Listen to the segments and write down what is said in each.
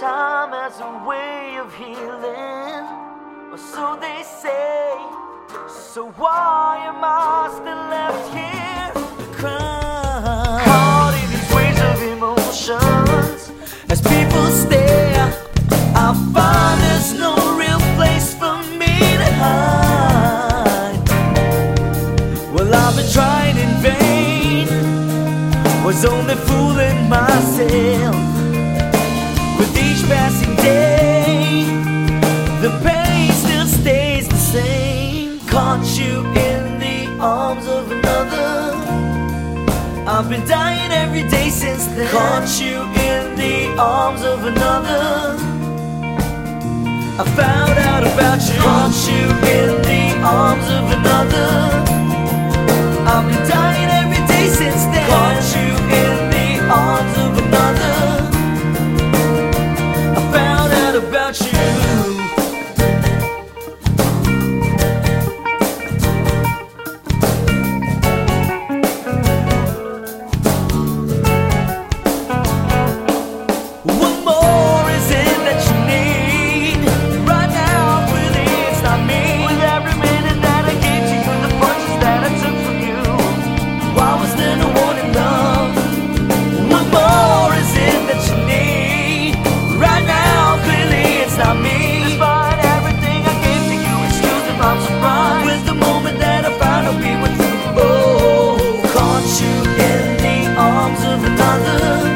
time as a way of healing, or so they say. So why am I still left here? Caught in these waves of emotions, as people stare, I find there's no real place for me to hide. Well, I've been trying in vain, was only fooling myself. I've been dying every day since then. Caught you in the arms of another. I found out about you. you in the arms of another.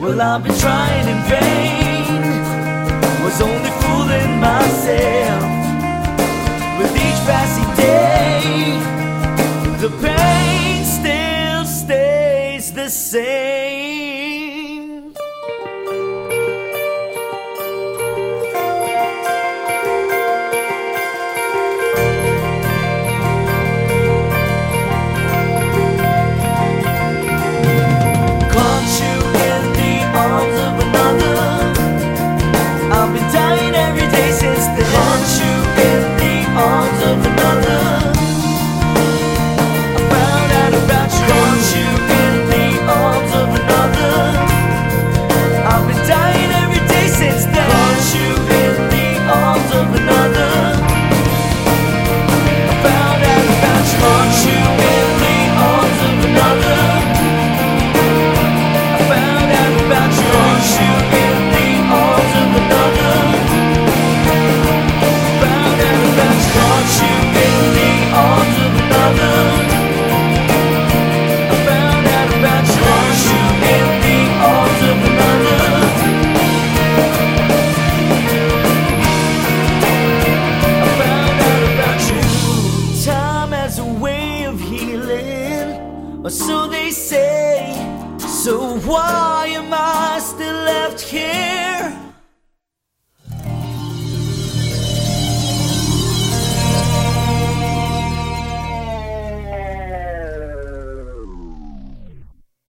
Well, I've been trying in vain. Was only fooling myself. With each passing day, the pain still stays the same. they say. So why am I still left here?